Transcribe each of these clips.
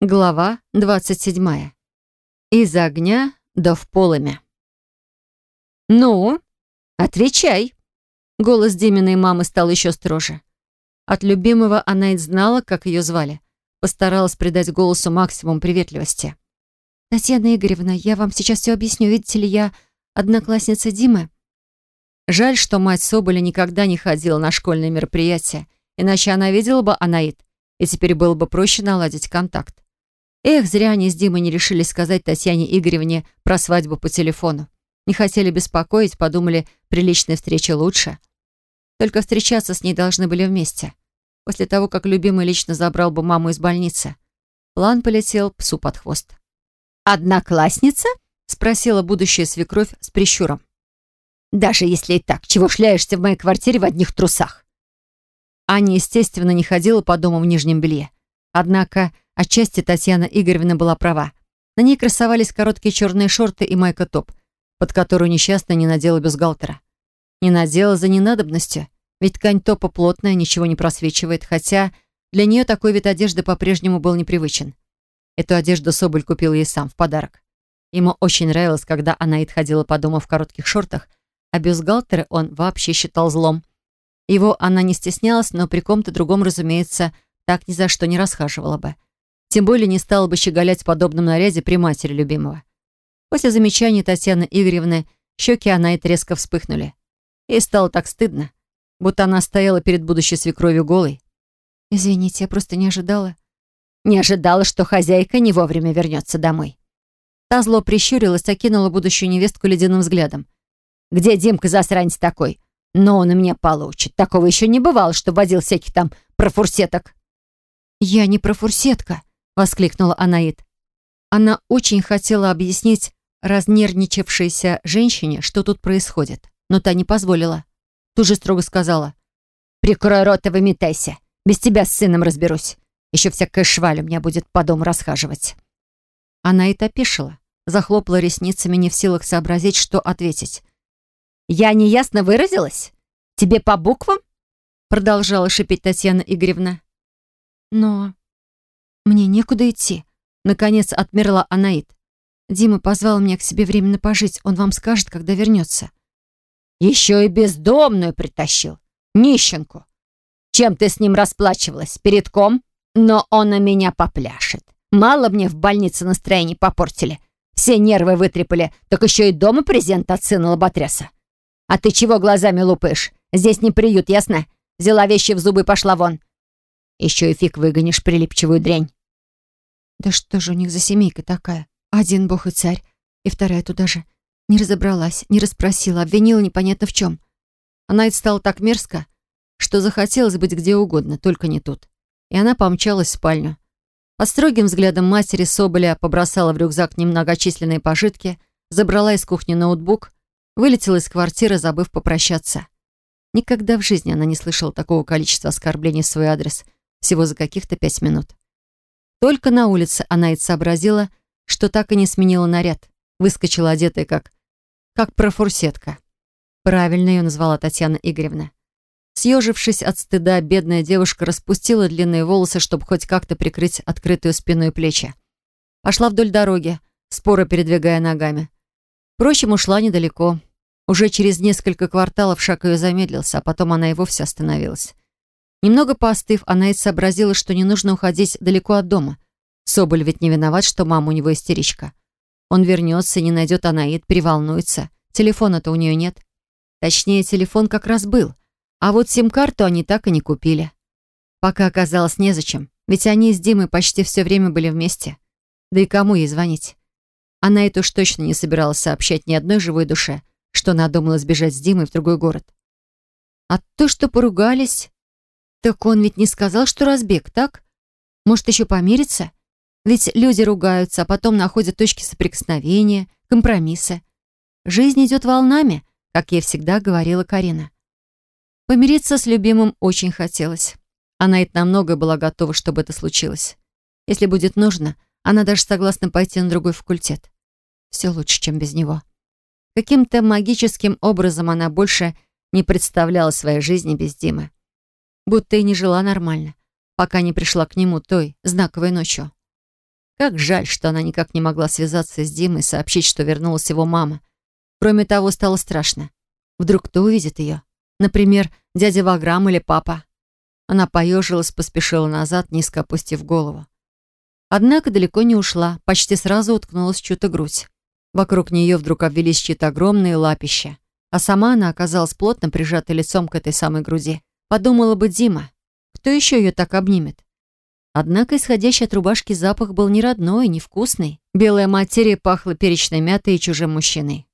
Глава 27. Из огня до в полымя. «Ну, отвечай!» Голос Диминой мамы стал еще строже. От любимого она и знала, как ее звали. Постаралась придать голосу максимум приветливости. «Татьяна Игоревна, я вам сейчас все объясню. Видите ли, я одноклассница Димы». Жаль, что мать Соболя никогда не ходила на школьные мероприятия, иначе она видела бы Анаит, и теперь было бы проще наладить контакт. Эх, зря они с Димой не решились сказать Татьяне Игоревне про свадьбу по телефону. Не хотели беспокоить, подумали, приличная встреча лучше. Только встречаться с ней должны были вместе. После того, как любимый лично забрал бы маму из больницы. План полетел псу под хвост. «Одноклассница?» — спросила будущая свекровь с прищуром. «Даже если и так, чего шляешься в моей квартире в одних трусах?» Аня, естественно, не ходила по дому в нижнем белье. Однако Отчасти Татьяна Игоревна была права. На ней красовались короткие черные шорты и майка-топ, под которую несчастная не надела бюстгальтера. Не надела за ненадобностью, ведь ткань топа плотная, ничего не просвечивает, хотя для нее такой вид одежды по-прежнему был непривычен. Эту одежду Соболь купил ей сам в подарок. Ему очень нравилось, когда Анаит ходила по дому в коротких шортах, а бюстгальтеры он вообще считал злом. Его она не стеснялась, но при ком-то другом, разумеется, так ни за что не расхаживала бы. Тем более не стала бы щеголять в подобном наряде при матери любимого. После замечания Татьяны Игоревны щеки она и резко вспыхнули. Ей стало так стыдно, будто она стояла перед будущей свекровью голой. «Извините, я просто не ожидала». «Не ожидала, что хозяйка не вовремя вернется домой». Та зло прищурилась, окинула будущую невестку ледяным взглядом. «Где Димка засранец такой? Но он у меня получит. Такого еще не бывало, что водил всяких там профурсеток». «Я не профурсетка», воскликнула Анаит. Она очень хотела объяснить разнервничавшейся женщине, что тут происходит, но та не позволила. Тут же строго сказала. «Прикрой рот и выметайся. Без тебя с сыном разберусь. Еще всякая шваль у меня будет по дому расхаживать». Она и опешила, захлопала ресницами, не в силах сообразить, что ответить. «Я неясно выразилась? Тебе по буквам?» Продолжала шипеть Татьяна Игоревна. «Но мне некуда идти. Наконец отмерла Анаит. Дима позвал меня к себе временно пожить. Он вам скажет, когда вернется. Еще и бездомную притащил. Нищенку. Чем ты с ним расплачивалась? Перед ком? Но он на меня попляшет. Мало мне в больнице настроение попортили. Все нервы вытрепали, так еще и дома презент от сына лоботряса. А ты чего глазами лупаешь? Здесь не приют, ясно? Взяла вещи в зубы и пошла вон. Еще и фиг выгонишь прилипчивую дрянь. Да что же у них за семейка такая? Один бог и царь, и вторая туда же. Не разобралась, не расспросила, обвинила непонятно в чем. Она и стала так мерзко, что захотелось быть где угодно, только не тут. И она помчалась в спальню. Под строгим взглядом матери Соболя побросала в рюкзак немногочисленные пожитки, забрала из кухни ноутбук, вылетела из квартиры, забыв попрощаться. Никогда в жизни она не слышала такого количества оскорблений в свой адрес, всего за каких-то пять минут. Только на улице она и сообразила, что так и не сменила наряд. Выскочила одетая как... как профурсетка. Правильно ее назвала Татьяна Игоревна. Съежившись от стыда, бедная девушка распустила длинные волосы, чтобы хоть как-то прикрыть открытую спину и плечи. Пошла вдоль дороги, споро передвигая ногами. Впрочем, ушла недалеко. Уже через несколько кварталов шаг ее замедлился, а потом она и вовсе остановилась. Немного поостыв, она и сообразила, что не нужно уходить далеко от дома. Соболь ведь не виноват, что мама у него истеричка. Он вернется не найдет Анаид, переволнуется. Телефона-то у нее нет. Точнее, телефон как раз был. А вот сим-карту они так и не купили. Пока оказалось незачем, ведь они с Димой почти все время были вместе. Да и кому ей звонить? Она это уж точно не собиралась сообщать ни одной живой душе, что надумала сбежать с Димой в другой город. А то, что поругались, так он ведь не сказал, что разбег, так? Может, еще помириться? Ведь люди ругаются, а потом находят точки соприкосновения, компромиссы. Жизнь идет волнами, как ей всегда говорила Карина. Помириться с любимым очень хотелось. Она и намного была готова, чтобы это случилось. Если будет нужно, она даже согласна пойти на другой факультет. Все лучше, чем без него. Каким-то магическим образом она больше не представляла своей жизни без Димы будто и не жила нормально, пока не пришла к нему той знаковой ночью. Как жаль, что она никак не могла связаться с Димой и сообщить, что вернулась его мама. Кроме того, стало страшно. Вдруг кто увидит ее? Например, дядя Ваграм или папа. Она поежилась, поспешила назад, низко опустив голову. Однако далеко не ушла, почти сразу уткнулась в чью-то грудь. Вокруг нее вдруг обвелись чьи-то огромные лапища, а сама она оказалась плотно прижатой лицом к этой самой груди. Подумала бы Дима, кто еще ее так обнимет? Однако исходящий от рубашки запах был не родной, не вкусный. Белая материя пахла перечной мятой и чужим мужчиной.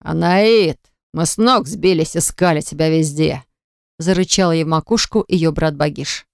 «Анаит, мы с ног сбились, искали тебя везде!» Зарычал ей в макушку ее брат Багиш.